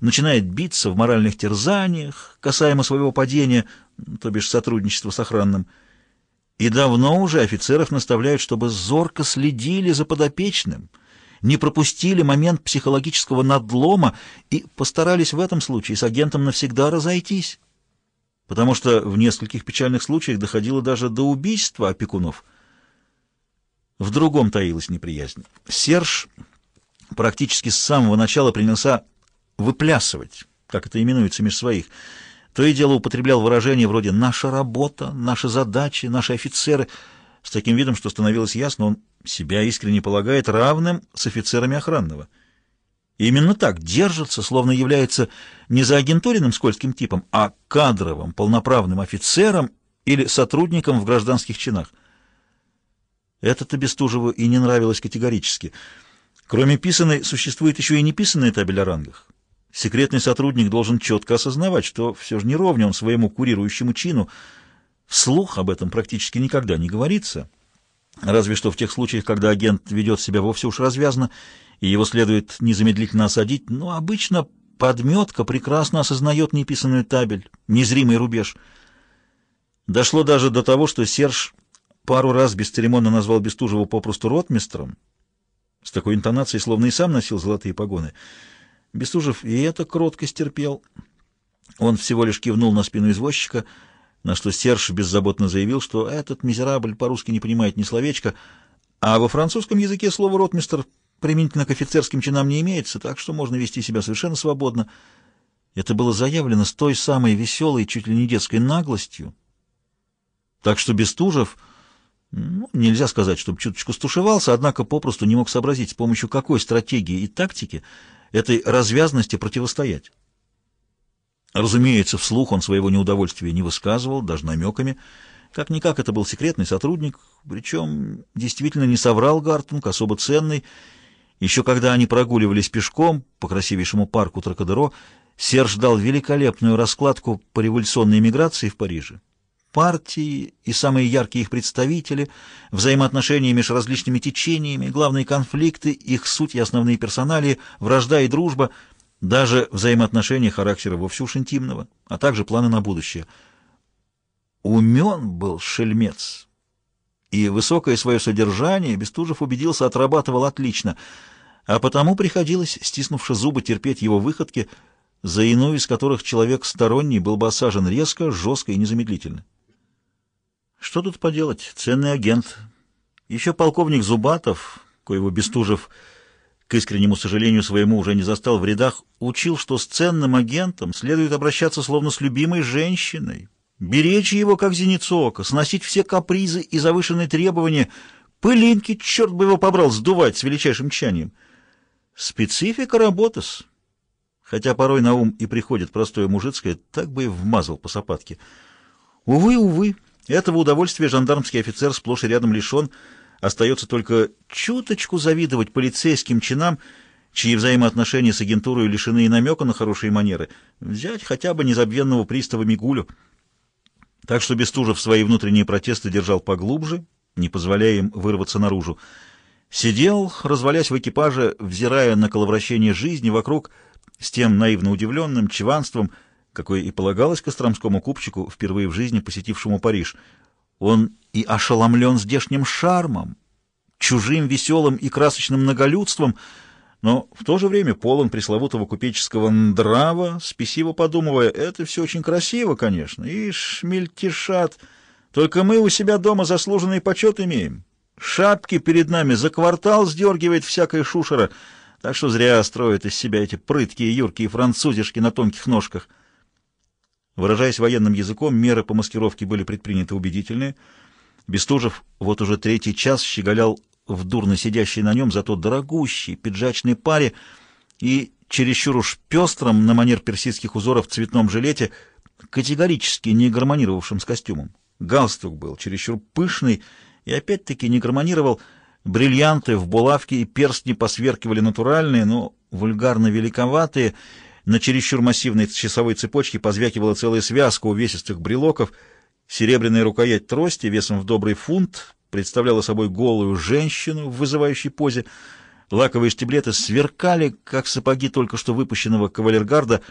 начинает биться в моральных терзаниях, касаемо своего падения, то бишь сотрудничества с охранным. И давно уже офицеров наставляют, чтобы зорко следили за подопечным, не пропустили момент психологического надлома и постарались в этом случае с агентом навсегда разойтись. Потому что в нескольких печальных случаях доходило даже до убийства опекунов. В другом таилась неприязнь. Серж практически с самого начала принялся выплясывать, как это именуется меж своих, то и дело употреблял выражения вроде «наша работа», «наши задачи», «наши офицеры», с таким видом, что становилось ясно, он себя искренне полагает равным с офицерами охранного. И именно так держится, словно является не за агентуренным скользким типом, а кадровым, полноправным офицером или сотрудником в гражданских чинах. Это-то Бестужеву и не нравилось категорически. Кроме писанной, существует еще и неписанная табель о рангах. Секретный сотрудник должен четко осознавать, что все же не ровня он своему курирующему чину. Вслух об этом практически никогда не говорится, разве что в тех случаях, когда агент ведет себя вовсе уж развязно, и его следует незамедлительно осадить, но обычно подметка прекрасно осознает неписанную табель, незримый рубеж. Дошло даже до того, что Серж пару раз бесцеремонно назвал Бестужева попросту ротмистром, с такой интонацией, словно и сам носил золотые погоны — Бестужев и это кротко стерпел. Он всего лишь кивнул на спину извозчика, на что Серж беззаботно заявил, что этот мизерабль по-русски не понимает ни словечка, а во французском языке слово «ротмистер» применительно к офицерским чинам не имеется, так что можно вести себя совершенно свободно. Это было заявлено с той самой веселой, чуть ли не детской наглостью. Так что Бестужев, ну, нельзя сказать, чтобы чуточку стушевался, однако попросту не мог сообразить, с помощью какой стратегии и тактики этой развязности противостоять. Разумеется, вслух он своего неудовольствия не высказывал, даже намеками. Как-никак это был секретный сотрудник, причем действительно не соврал Гартунг, особо ценный. Еще когда они прогуливались пешком по красивейшему парку Тракадеро, Серж дал великолепную раскладку по революционной эмиграции в Париже. Партии и самые яркие их представители, взаимоотношения между различными течениями, главные конфликты, их суть и основные персоналии, вражда и дружба, даже взаимоотношения характера вовсе уж интимного, а также планы на будущее. Умен был шельмец, и высокое свое содержание Бестужев убедился, отрабатывал отлично, а потому приходилось, стиснувши зубы, терпеть его выходки, за иную из которых человек сторонний был бы осажен резко, жестко и незамедлительно. Что тут поделать? Ценный агент. Еще полковник Зубатов, коего Бестужев, к искреннему сожалению своему, уже не застал в рядах, учил, что с ценным агентом следует обращаться словно с любимой женщиной, беречь его, как зеницу ока, сносить все капризы и завышенные требования, пылинки, черт бы его побрал, сдувать с величайшим тщанием. Специфика работы -с. Хотя порой на ум и приходит простое мужицкое, так бы и вмазал по сапатке. Увы, увы. Этого удовольствия жандармский офицер сплошь и рядом лишен, остается только чуточку завидовать полицейским чинам, чьи взаимоотношения с агентурой лишены и намека на хорошие манеры, взять хотя бы незабвенного пристава Мигулю. Так что Бестужев свои внутренние протесты держал поглубже, не позволяя им вырваться наружу. Сидел, развалясь в экипаже, взирая на коловращение жизни вокруг, с тем наивно удивленным чванством — какое и полагалось костромскому купчику, впервые в жизни посетившему Париж. Он и ошеломлен здешним шармом, чужим веселым и красочным многолюдством, но в то же время полон пресловутого купеческого ндрава, спесиво подумывая, это все очень красиво, конечно, и шмельтешат, только мы у себя дома заслуженный почет имеем. Шапки перед нами за квартал сдергивает всякая шушера, так что зря строят из себя эти прыткие юркие французишки на тонких ножках. Выражаясь военным языком, меры по маскировке были предприняты убедительные. Бестужев вот уже третий час щеголял в дурно сидящей на нем, зато дорогущей пиджачной паре и чересчур уж пестром на манер персидских узоров в цветном жилете, категорически не гармонировавшим с костюмом. Галстук был чересчур пышный и опять-таки не гармонировал. Бриллианты в булавке и перстни посверкивали натуральные, но вульгарно великоватые — на чересчур массивной часовой цепочке позвякивала целая связка увесистых брелоков. Серебряная рукоять трости весом в добрый фунт представляла собой голую женщину в вызывающей позе. Лаковые штиблеты сверкали, как сапоги только что выпущенного кавалергарда,